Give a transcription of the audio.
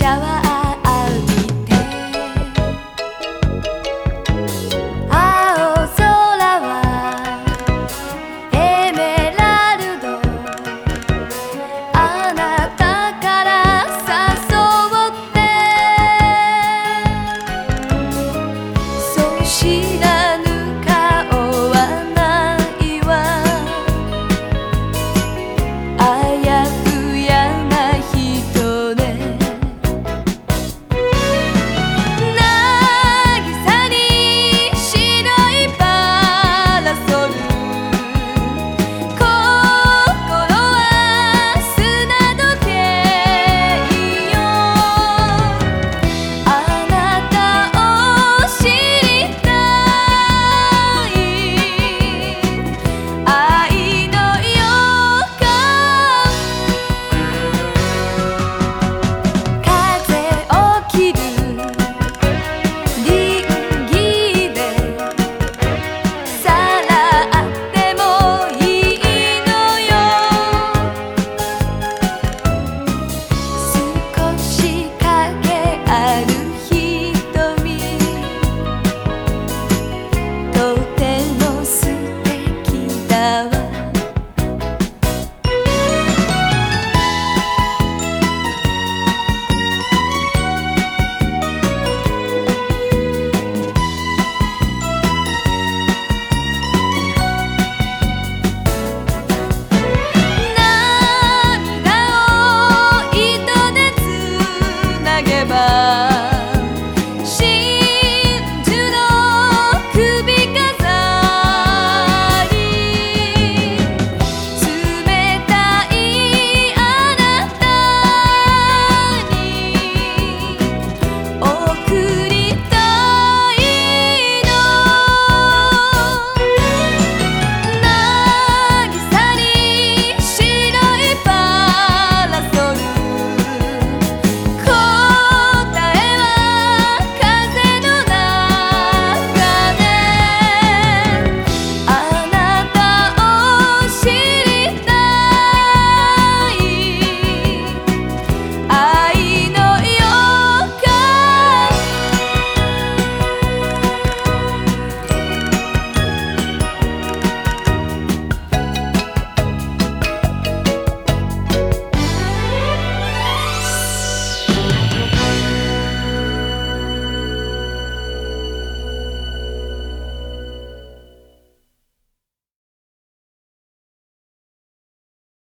brillaba love.